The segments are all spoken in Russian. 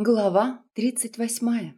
Глава 38.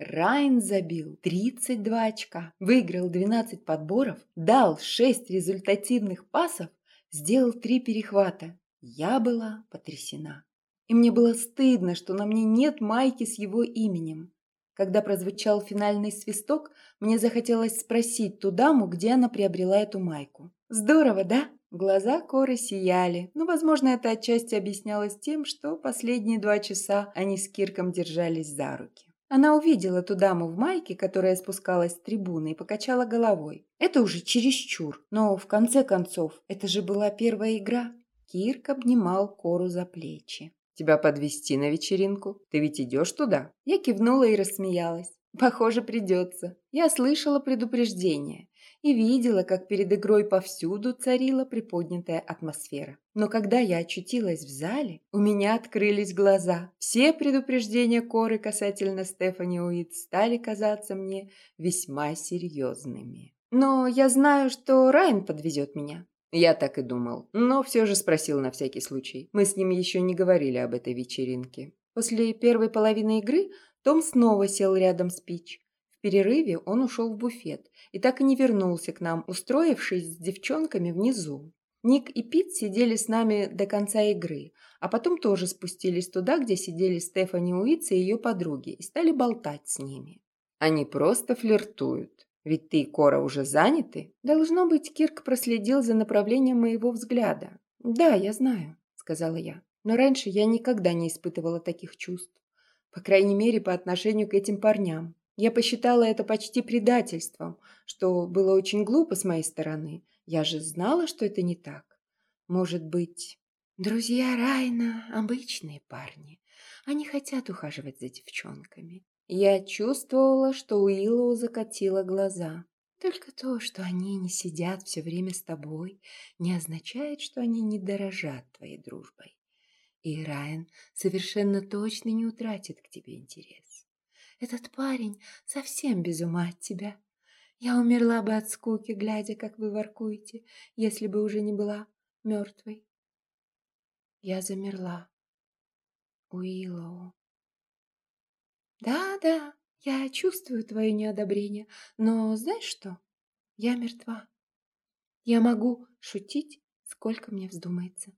Райн забил 32 очка, выиграл 12 подборов, дал 6 результативных пасов, сделал 3 перехвата. Я была потрясена. И мне было стыдно, что на мне нет майки с его именем. Когда прозвучал финальный свисток, мне захотелось спросить ту даму, где она приобрела эту майку. «Здорово, да?» Глаза Коры сияли, но, возможно, это отчасти объяснялось тем, что последние два часа они с Кирком держались за руки. Она увидела ту даму в майке, которая спускалась с трибуны, и покачала головой. Это уже чересчур, но в конце концов, это же была первая игра. Кирк обнимал Кору за плечи. «Тебя подвести на вечеринку? Ты ведь идешь туда?» Я кивнула и рассмеялась. «Похоже, придется. Я слышала предупреждение и видела, как перед игрой повсюду царила приподнятая атмосфера. Но когда я очутилась в зале, у меня открылись глаза. Все предупреждения Коры касательно Стефани Уит стали казаться мне весьма серьезными. Но я знаю, что Райан подвезет меня. Я так и думал, но все же спросил на всякий случай. Мы с ним еще не говорили об этой вечеринке. После первой половины игры том снова сел рядом с Пич перерыве он ушел в буфет и так и не вернулся к нам, устроившись с девчонками внизу. Ник и Пит сидели с нами до конца игры, а потом тоже спустились туда, где сидели Стефани Уитс и ее подруги, и стали болтать с ними. Они просто флиртуют. Ведь ты и Кора уже заняты. Должно быть, Кирк проследил за направлением моего взгляда. Да, я знаю, сказала я. Но раньше я никогда не испытывала таких чувств. По крайней мере, по отношению к этим парням. Я посчитала это почти предательством, что было очень глупо с моей стороны. Я же знала, что это не так. Может быть... Друзья Райна – обычные парни. Они хотят ухаживать за девчонками. Я чувствовала, что Уиллоу закатила глаза. Только то, что они не сидят все время с тобой, не означает, что они не дорожат твоей дружбой. И Райан совершенно точно не утратит к тебе интерес. Этот парень совсем без ума от тебя. Я умерла бы от скуки, глядя, как вы воркуете, если бы уже не была мертвой. Я замерла. Уиллоу. Да-да, я чувствую твое неодобрение, но знаешь что? Я мертва. Я могу шутить, сколько мне вздумается.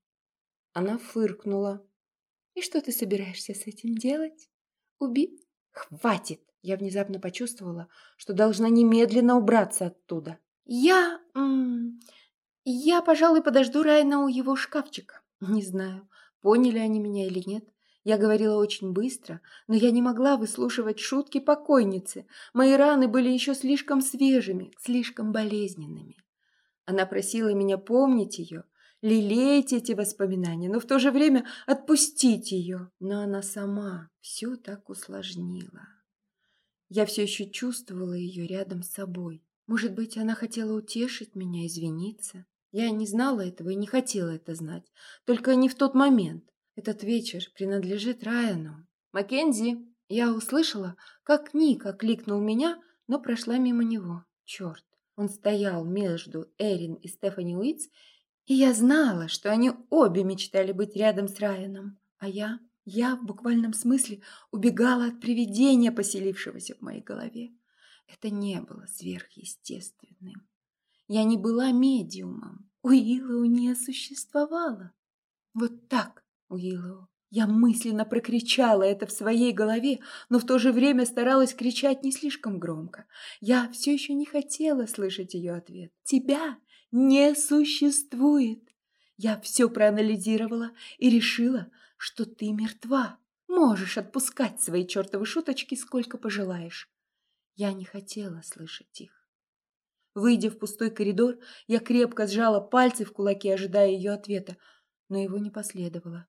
Она фыркнула. И что ты собираешься с этим делать? Убить? «Хватит!» Я внезапно почувствовала, что должна немедленно убраться оттуда. «Я... Я, пожалуй, подожду Райна у его шкафчика. Не знаю, поняли они меня или нет. Я говорила очень быстро, но я не могла выслушивать шутки покойницы. Мои раны были еще слишком свежими, слишком болезненными. Она просила меня помнить ее, лелеять эти воспоминания, но в то же время отпустить ее. Но она сама все так усложнила. Я все еще чувствовала ее рядом с собой. Может быть, она хотела утешить меня, извиниться. Я не знала этого и не хотела это знать. Только не в тот момент. Этот вечер принадлежит Райану. «Маккензи!» Я услышала, как Ник окликнул меня, но прошла мимо него. Черт! Он стоял между Эрин и Стефани Уитс и я знала, что они обе мечтали быть рядом с Райаном, а я, я в буквальном смысле убегала от привидения, поселившегося в моей голове. Это не было сверхъестественным. Я не была медиумом. Уиллоу не существовало. Вот так, Уиллоу. Я мысленно прокричала это в своей голове, но в то же время старалась кричать не слишком громко. Я все еще не хотела слышать ее ответ. «Тебя не существует. Я все проанализировала и решила, что ты мертва. Можешь отпускать свои чертовы шуточки сколько пожелаешь. Я не хотела слышать их. Выйдя в пустой коридор, я крепко сжала пальцы в кулаки, ожидая ее ответа, но его не последовало.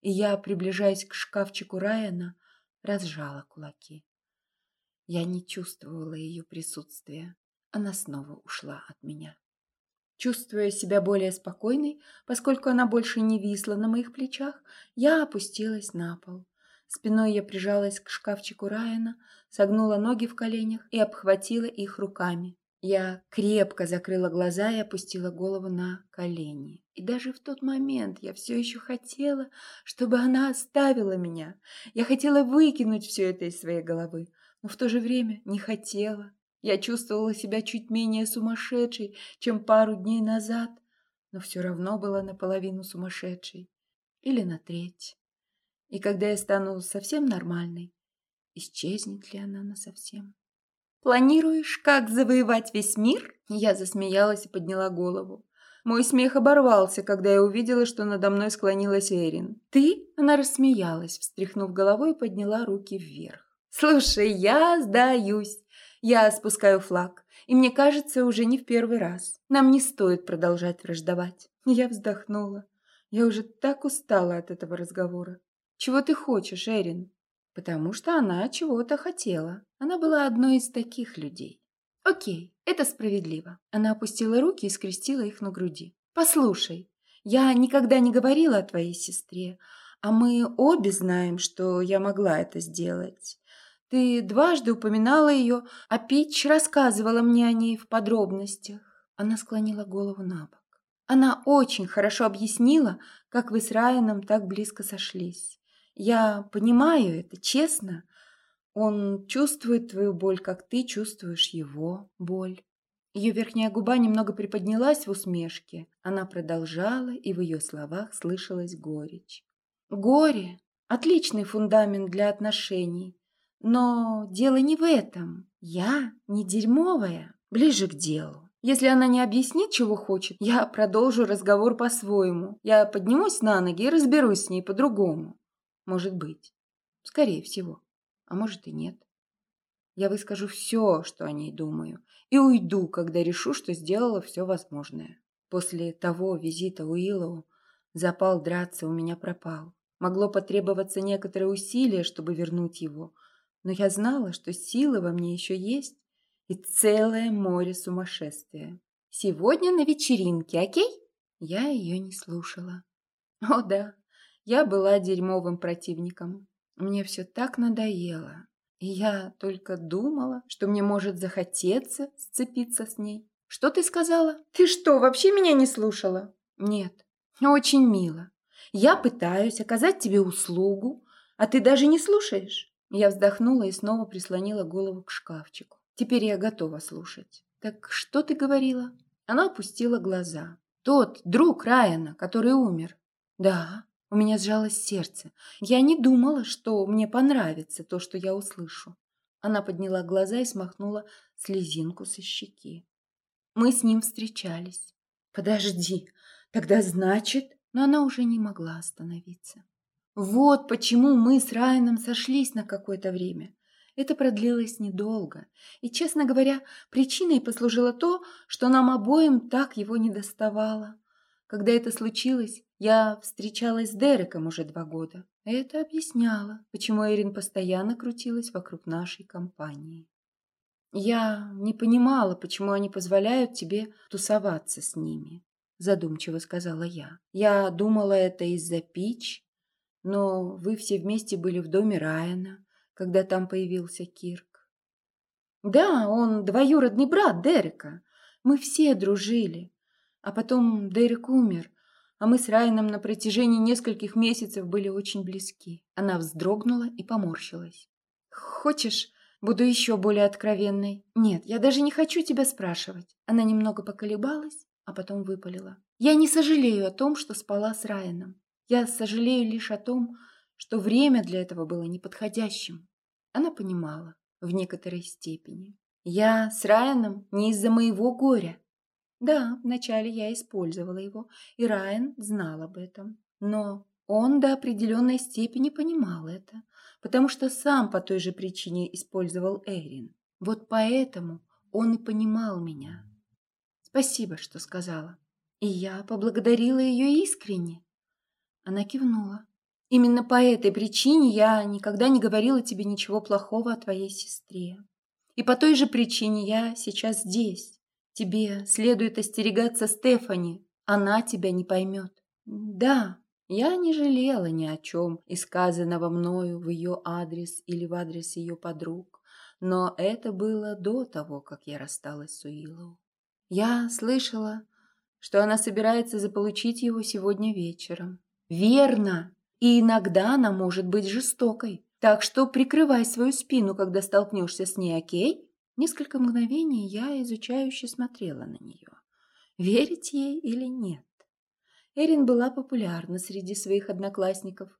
И я, приближаясь к шкафчику Райана, разжала кулаки. Я не чувствовала ее присутствия. Она снова ушла от меня. Чувствуя себя более спокойной, поскольку она больше не висла на моих плечах, я опустилась на пол. Спиной я прижалась к шкафчику Райана, согнула ноги в коленях и обхватила их руками. Я крепко закрыла глаза и опустила голову на колени. И даже в тот момент я все еще хотела, чтобы она оставила меня. Я хотела выкинуть все это из своей головы, но в то же время не хотела. Я чувствовала себя чуть менее сумасшедшей, чем пару дней назад, но все равно была наполовину сумасшедшей. Или на треть. И когда я стану совсем нормальной, исчезнет ли она насовсем? «Планируешь, как завоевать весь мир?» Я засмеялась и подняла голову. Мой смех оборвался, когда я увидела, что надо мной склонилась Эрин. «Ты?» Она рассмеялась, встряхнув головой и подняла руки вверх. «Слушай, я сдаюсь. Я спускаю флаг, и мне кажется, уже не в первый раз. Нам не стоит продолжать враждовать». Я вздохнула. Я уже так устала от этого разговора. «Чего ты хочешь, Эрин?» потому что она чего-то хотела. Она была одной из таких людей. Окей, это справедливо. Она опустила руки и скрестила их на груди. Послушай, я никогда не говорила о твоей сестре, а мы обе знаем, что я могла это сделать. Ты дважды упоминала ее, а Пич рассказывала мне о ней в подробностях. Она склонила голову на бок. Она очень хорошо объяснила, как вы с Райаном так близко сошлись. Я понимаю это, честно. Он чувствует твою боль, как ты чувствуешь его боль. Ее верхняя губа немного приподнялась в усмешке. Она продолжала, и в ее словах слышалась горечь. Горе – отличный фундамент для отношений. Но дело не в этом. Я не дерьмовая. Ближе к делу. Если она не объяснит, чего хочет, я продолжу разговор по-своему. Я поднимусь на ноги и разберусь с ней по-другому. Может быть. Скорее всего. А может и нет. Я выскажу все, что о ней думаю, и уйду, когда решу, что сделала все возможное. После того визита Уиллоу запал драться у меня пропал. Могло потребоваться некоторое усилие, чтобы вернуть его, но я знала, что силы во мне еще есть и целое море сумасшествия. Сегодня на вечеринке, окей? Я ее не слушала. О да, я была дерьмовым противником. Мне все так надоело. И я только думала, что мне может захотеться сцепиться с ней. Что ты сказала? Ты что, вообще меня не слушала? Нет. Очень мило. Я пытаюсь оказать тебе услугу, а ты даже не слушаешь. Я вздохнула и снова прислонила голову к шкафчику. Теперь я готова слушать. Так что ты говорила? Она опустила глаза. Тот друг Райана, который умер. Да, у меня сжалось сердце. Я не думала, что мне понравится то, что я услышу. Она подняла глаза и смахнула слезинку со щеки. Мы с ним встречались. Подожди, тогда значит... Но она уже не могла остановиться. Вот почему мы с Райаном сошлись на какое-то время. Это продлилось недолго. И, честно говоря, причиной послужило то, что нам обоим так его не доставало. Когда это случилось, я встречалась с Дереком уже два года. Это объясняло, почему Эрин постоянно крутилась вокруг нашей компании. Я не понимала, почему они позволяют тебе тусоваться с ними, задумчиво сказала я. Я думала, это из-за Пич, но вы все вместе были в доме Райана, когда там появился Кирк. Да, он двоюродный брат Дерека. Мы все дружили. А потом Дерек умер, а мы с Райаном на протяжении нескольких месяцев были очень близки. Она вздрогнула и поморщилась. «Хочешь, буду еще более откровенной?» «Нет, я даже не хочу тебя спрашивать». Она немного поколебалась, а потом выпалила. «Я не сожалею о том, что спала с Райаном. Я сожалею лишь о том, что время для этого было неподходящим». Она понимала в некоторой степени. «Я с Райаном не из-за моего горя. Да, вначале я использовала его, и Райан знал об этом. Но он до определенной степени понимал это, потому что сам по той же причине использовал Эрин. Вот поэтому он и понимал меня. Спасибо, что сказала. И я поблагодарила ее искренне. Она кивнула. Именно по этой причине я никогда не говорила тебе ничего плохого о твоей сестре. И по той же причине я сейчас здесь. Тебе следует остерегаться Стефани, она тебя не поймет. Да, я не жалела ни о чем из сказанного мною в ее адрес или в адрес ее подруг, но это было до того, как я рассталась с Уиллоу. Я слышала, что она собирается заполучить его сегодня вечером. Верно! И иногда она может быть жестокой. Так что прикрывай свою спину, когда столкнешься с ней, окей? Несколько мгновений я изучающе смотрела на нее. Верить ей или нет? Эрин была популярна среди своих одноклассников.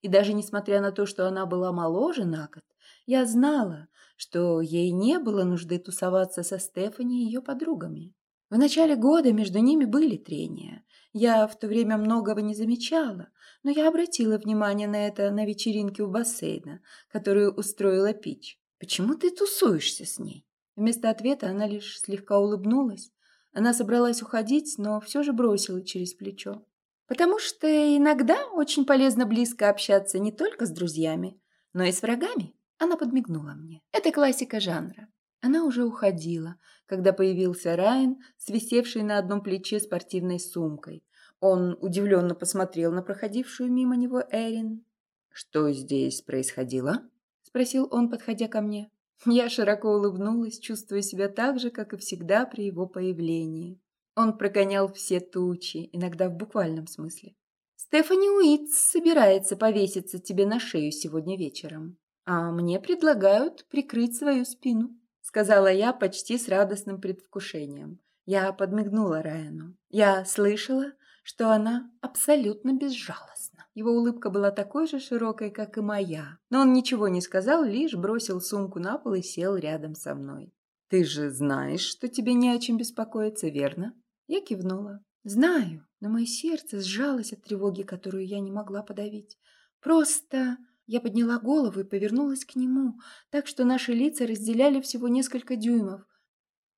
И даже несмотря на то, что она была моложе на год, я знала, что ей не было нужды тусоваться со Стефани и ее подругами. В начале года между ними были трения. Я в то время многого не замечала, но я обратила внимание на это на вечеринке у бассейна, которую устроила Пич. «Почему ты тусуешься с ней?» Вместо ответа она лишь слегка улыбнулась. Она собралась уходить, но все же бросила через плечо. «Потому что иногда очень полезно близко общаться не только с друзьями, но и с врагами». Она подмигнула мне. Это классика жанра. Она уже уходила, когда появился Райан, свисевший на одном плече спортивной сумкой. Он удивленно посмотрел на проходившую мимо него Эрин. «Что здесь происходило?» – спросил он, подходя ко мне. Я широко улыбнулась, чувствуя себя так же, как и всегда при его появлении. Он прогонял все тучи, иногда в буквальном смысле. «Стефани Уитс собирается повеситься тебе на шею сегодня вечером, а мне предлагают прикрыть свою спину» сказала я почти с радостным предвкушением. Я подмигнула Райану. Я слышала, что она абсолютно безжалостна. Его улыбка была такой же широкой, как и моя. Но он ничего не сказал, лишь бросил сумку на пол и сел рядом со мной. «Ты же знаешь, что тебе не о чем беспокоиться, верно?» Я кивнула. «Знаю, но мое сердце сжалось от тревоги, которую я не могла подавить. Просто я подняла голову и повернулась к нему, так что наши лица разделяли всего несколько дюймов.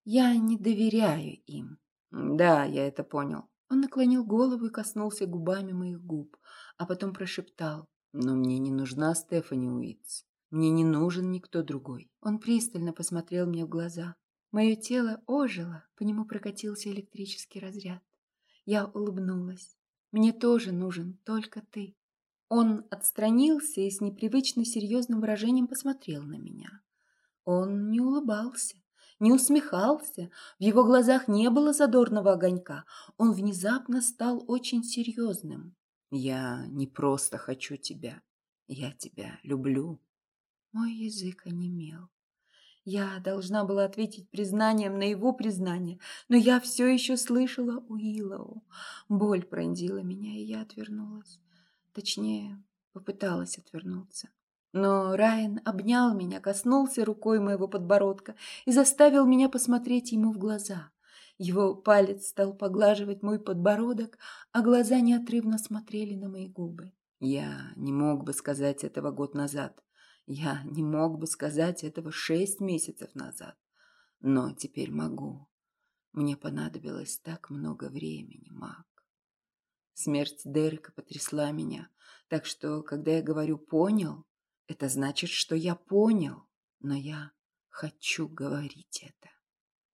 Я не доверяю им. Да, я это понял. Он наклонил голову и коснулся губами моих губ, а потом прошептал. Но мне не нужна Стефани Уитс. Мне не нужен никто другой. Он пристально посмотрел мне в глаза. Мое тело ожило, по нему прокатился электрический разряд. Я улыбнулась. Мне тоже нужен только ты. Он отстранился и с непривычно серьезным выражением посмотрел на меня. Он не улыбался, не усмехался, в его глазах не было задорного огонька. Он внезапно стал очень серьезным. «Я не просто хочу тебя, я тебя люблю». Мой язык онемел. Я должна была ответить признанием на его признание, но я все еще слышала Уиллоу. Боль пронзила меня, и я отвернулась. Точнее, попыталась отвернуться. Но Райан обнял меня, коснулся рукой моего подбородка и заставил меня посмотреть ему в глаза. Его палец стал поглаживать мой подбородок, а глаза неотрывно смотрели на мои губы. Я не мог бы сказать этого год назад. Я не мог бы сказать этого шесть месяцев назад. Но теперь могу. Мне понадобилось так много времени, Мак. Смерть Дерека потрясла меня, так что, когда я говорю «понял», это значит, что я понял, но я хочу говорить это.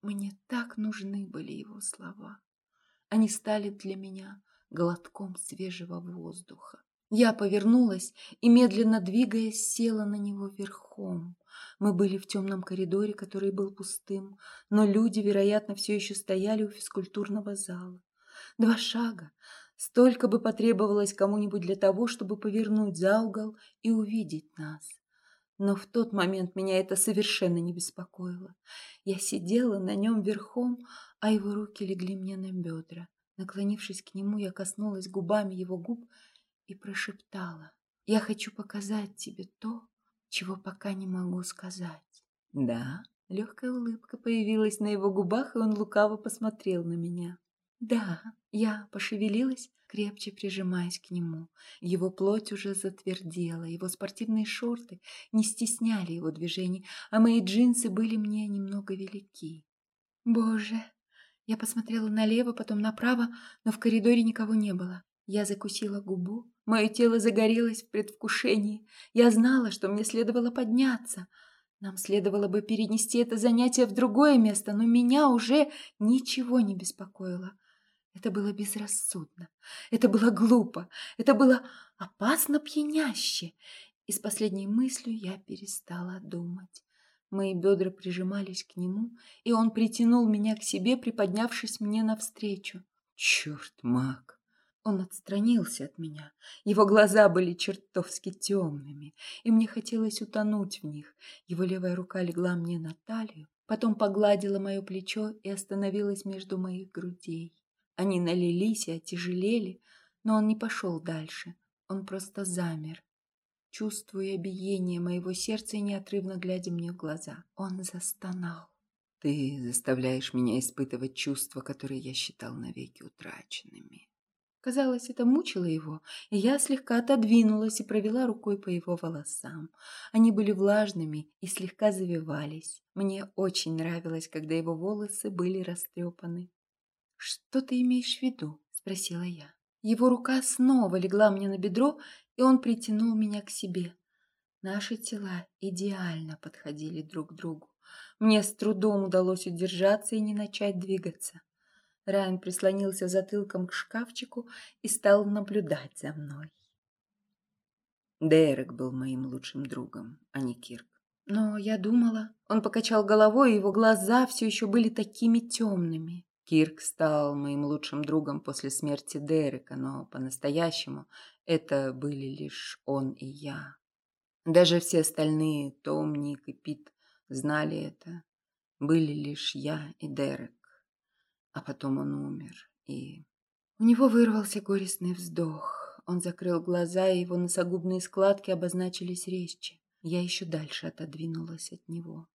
Мне так нужны были его слова. Они стали для меня глотком свежего воздуха. Я повернулась и, медленно двигаясь, села на него верхом. Мы были в темном коридоре, который был пустым, но люди, вероятно, все еще стояли у физкультурного зала. Два шага, Столько бы потребовалось кому-нибудь для того, чтобы повернуть за угол и увидеть нас. Но в тот момент меня это совершенно не беспокоило. Я сидела на нем верхом, а его руки легли мне на бедра. Наклонившись к нему, я коснулась губами его губ и прошептала. «Я хочу показать тебе то, чего пока не могу сказать». «Да?» Легкая улыбка появилась на его губах, и он лукаво посмотрел на меня. Да, я пошевелилась, крепче прижимаясь к нему. Его плоть уже затвердела, его спортивные шорты не стесняли его движений, а мои джинсы были мне немного велики. Боже! Я посмотрела налево, потом направо, но в коридоре никого не было. Я закусила губу, мое тело загорелось в предвкушении. Я знала, что мне следовало подняться. Нам следовало бы перенести это занятие в другое место, но меня уже ничего не беспокоило. Это было безрассудно, это было глупо, это было опасно пьяняще. И с последней мыслью я перестала думать. Мои бедра прижимались к нему, и он притянул меня к себе, приподнявшись мне навстречу. Черт, маг! Он отстранился от меня. Его глаза были чертовски темными, и мне хотелось утонуть в них. Его левая рука легла мне на талию, потом погладила мое плечо и остановилась между моих грудей. Они налились и отяжелели, но он не пошел дальше. Он просто замер, чувствуя биение моего сердца и неотрывно глядя мне в глаза. Он застонал. Ты заставляешь меня испытывать чувства, которые я считал навеки утраченными. Казалось, это мучило его, и я слегка отодвинулась и провела рукой по его волосам. Они были влажными и слегка завивались. Мне очень нравилось, когда его волосы были растрепаны. «Что ты имеешь в виду?» – спросила я. Его рука снова легла мне на бедро, и он притянул меня к себе. Наши тела идеально подходили друг к другу. Мне с трудом удалось удержаться и не начать двигаться. Райан прислонился затылком к шкафчику и стал наблюдать за мной. Дерек был моим лучшим другом, а не Кирк. Но я думала... Он покачал головой, и его глаза все еще были такими темными. Кирк стал моим лучшим другом после смерти Дерека, но по-настоящему это были лишь он и я. Даже все остальные, Том, Ник и Пит, знали это. Были лишь я и Дерек. А потом он умер, и... У него вырвался горестный вздох. Он закрыл глаза, и его носогубные складки обозначились резче. Я еще дальше отодвинулась от него.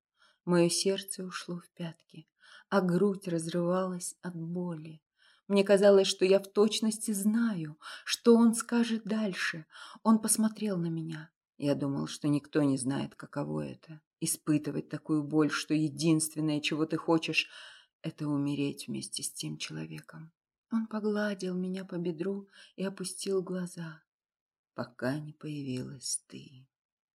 Мое сердце ушло в пятки, а грудь разрывалась от боли. Мне казалось, что я в точности знаю, что он скажет дальше. Он посмотрел на меня. Я думал, что никто не знает, каково это. Испытывать такую боль, что единственное, чего ты хочешь, это умереть вместе с тем человеком. Он погладил меня по бедру и опустил глаза. Пока не появилась ты.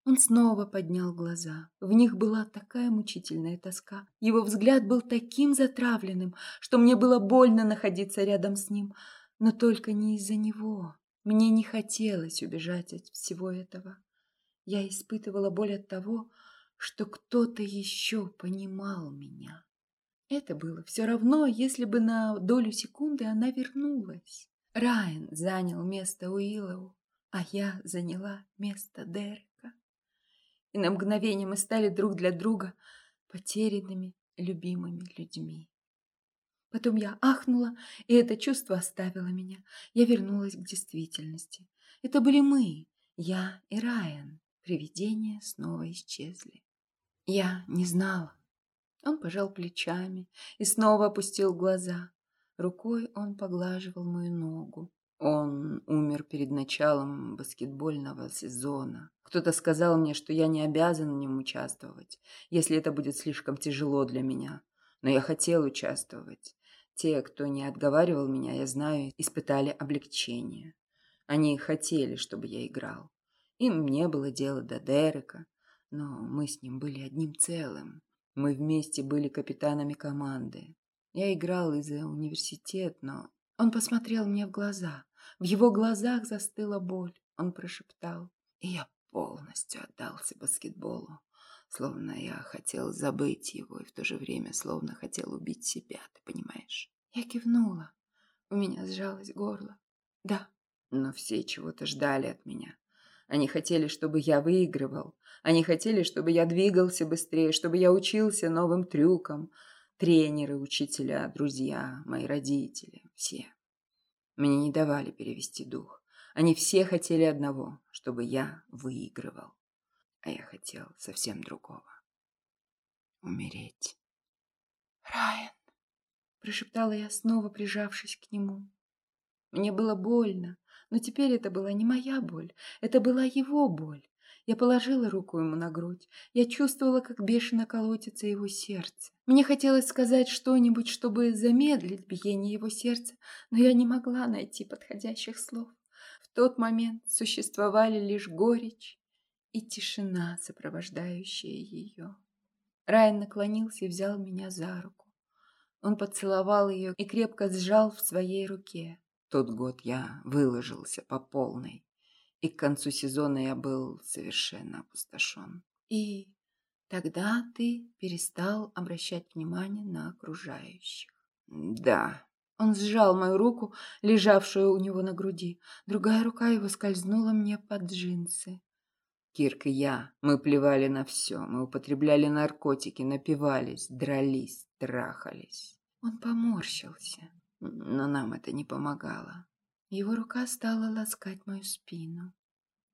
Он снова поднял глаза. В них была такая мучительная тоска. Его взгляд был таким затравленным, что мне было больно находиться рядом с ним. Но только не из-за него. Мне не хотелось убежать от всего этого. Я испытывала боль от того, что кто-то еще понимал меня. Это было все равно, если бы на долю секунды она вернулась. Райан занял место Уиллоу, а я заняла место Дерека. И на мгновение мы стали друг для друга потерянными, любимыми людьми. Потом я ахнула, и это чувство оставило меня. Я вернулась к действительности. Это были мы, я и Райан. Привидения снова исчезли. Я не знала, он пожал плечами и снова опустил глаза. Рукой он поглаживал мою ногу. Он умер перед началом баскетбольного сезона. Кто-то сказал мне, что я не обязан в нем участвовать, если это будет слишком тяжело для меня. Но я хотел участвовать. Те, кто не отговаривал меня, я знаю, испытали облегчение. Они хотели, чтобы я играл. Им не было дела до Дерека, но мы с ним были одним целым. Мы вместе были капитанами команды. Я играл и за университет, но... Он посмотрел мне в глаза. В его глазах застыла боль. Он прошептал. И я полностью отдался баскетболу. Словно я хотел забыть его и в то же время словно хотел убить себя, ты понимаешь? Я кивнула. У меня сжалось горло. Да. Но все чего-то ждали от меня. Они хотели, чтобы я выигрывал. Они хотели, чтобы я двигался быстрее, чтобы я учился новым трюкам. Тренеры, учителя, друзья, мои родители, все. Мне не давали перевести дух. Они все хотели одного, чтобы я выигрывал. А я хотел совсем другого. Умереть. «Райан!» – прошептала я, снова прижавшись к нему. Мне было больно, но теперь это была не моя боль, это была его боль. Я положила руку ему на грудь. Я чувствовала, как бешено колотится его сердце. Мне хотелось сказать что-нибудь, чтобы замедлить биение его сердца, но я не могла найти подходящих слов. В тот момент существовали лишь горечь и тишина, сопровождающая ее. Райан наклонился и взял меня за руку. Он поцеловал ее и крепко сжал в своей руке. Тот год я выложился по полной, и к концу сезона я был совершенно опустошен. И Тогда ты перестал обращать внимание на окружающих. Да. Он сжал мою руку, лежавшую у него на груди. Другая рука его скользнула мне под джинсы. Кирк и я, мы плевали на все. Мы употребляли наркотики, напивались, дрались, трахались. Он поморщился. Но нам это не помогало. Его рука стала ласкать мою спину.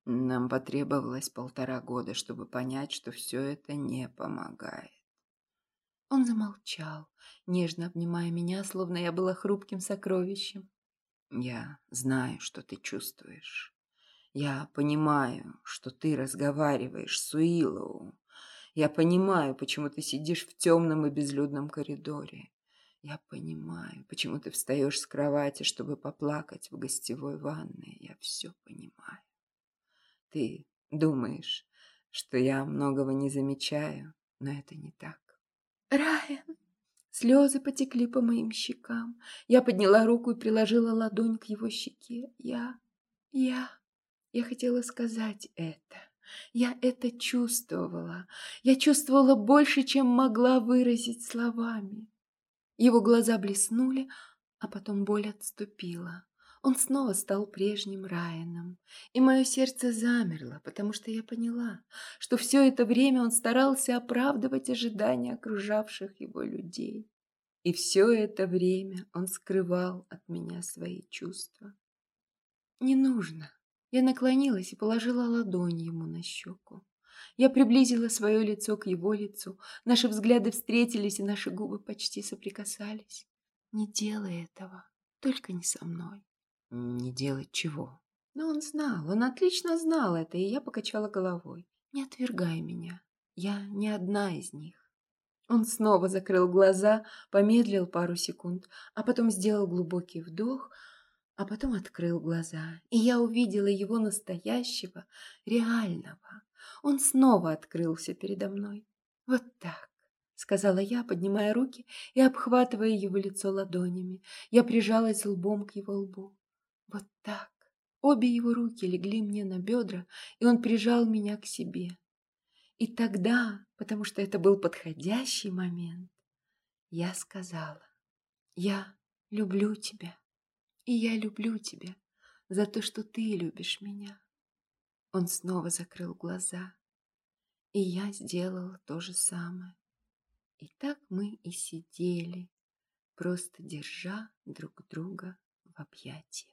Нам потребовалось полтора года, чтобы понять, что все это не помогает. Он замолчал, нежно обнимая меня, словно я была хрупким сокровищем. Я знаю, что ты чувствуешь. Я понимаю, что ты разговариваешь с Уиллоу. Я понимаю, почему ты сидишь в темном и безлюдном коридоре. Я понимаю, почему ты встаешь с кровати, чтобы поплакать в гостевой ванной. Я все понимаю. Ты думаешь, что я многого не замечаю, но это не так. Райан! Слезы потекли по моим щекам. Я подняла руку и приложила ладонь к его щеке. Я... я... Я хотела сказать это. Я это чувствовала. Я чувствовала больше, чем могла выразить словами. Его глаза блеснули, а потом боль отступила. Он снова стал прежним Райаном, и мое сердце замерло, потому что я поняла, что все это время он старался оправдывать ожидания окружавших его людей. И все это время он скрывал от меня свои чувства. «Не нужно». Я наклонилась и положила ладонь ему на щеку. Я приблизила свое лицо к его лицу. Наши взгляды встретились, и наши губы почти соприкасались. «Не делай этого, только не со мной». Не делать чего? Но он знал, он отлично знал это, и я покачала головой. Не отвергай меня, я не одна из них. Он снова закрыл глаза, помедлил пару секунд, а потом сделал глубокий вдох, а потом открыл глаза, и я увидела его настоящего, реального. Он снова открылся передо мной. Вот так, сказала я, поднимая руки и обхватывая его лицо ладонями. Я прижалась лбом к его лбу. Вот так. Обе его руки легли мне на бедра, и он прижал меня к себе. И тогда, потому что это был подходящий момент, я сказала, я люблю тебя, и я люблю тебя за то, что ты любишь меня. Он снова закрыл глаза, и я сделала то же самое. И так мы и сидели, просто держа друг друга в объятиях.